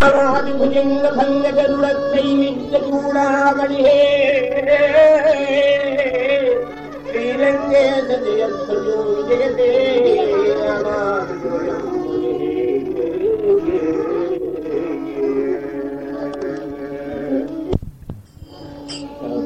भुजंग भंग जूड़ूड़े श्री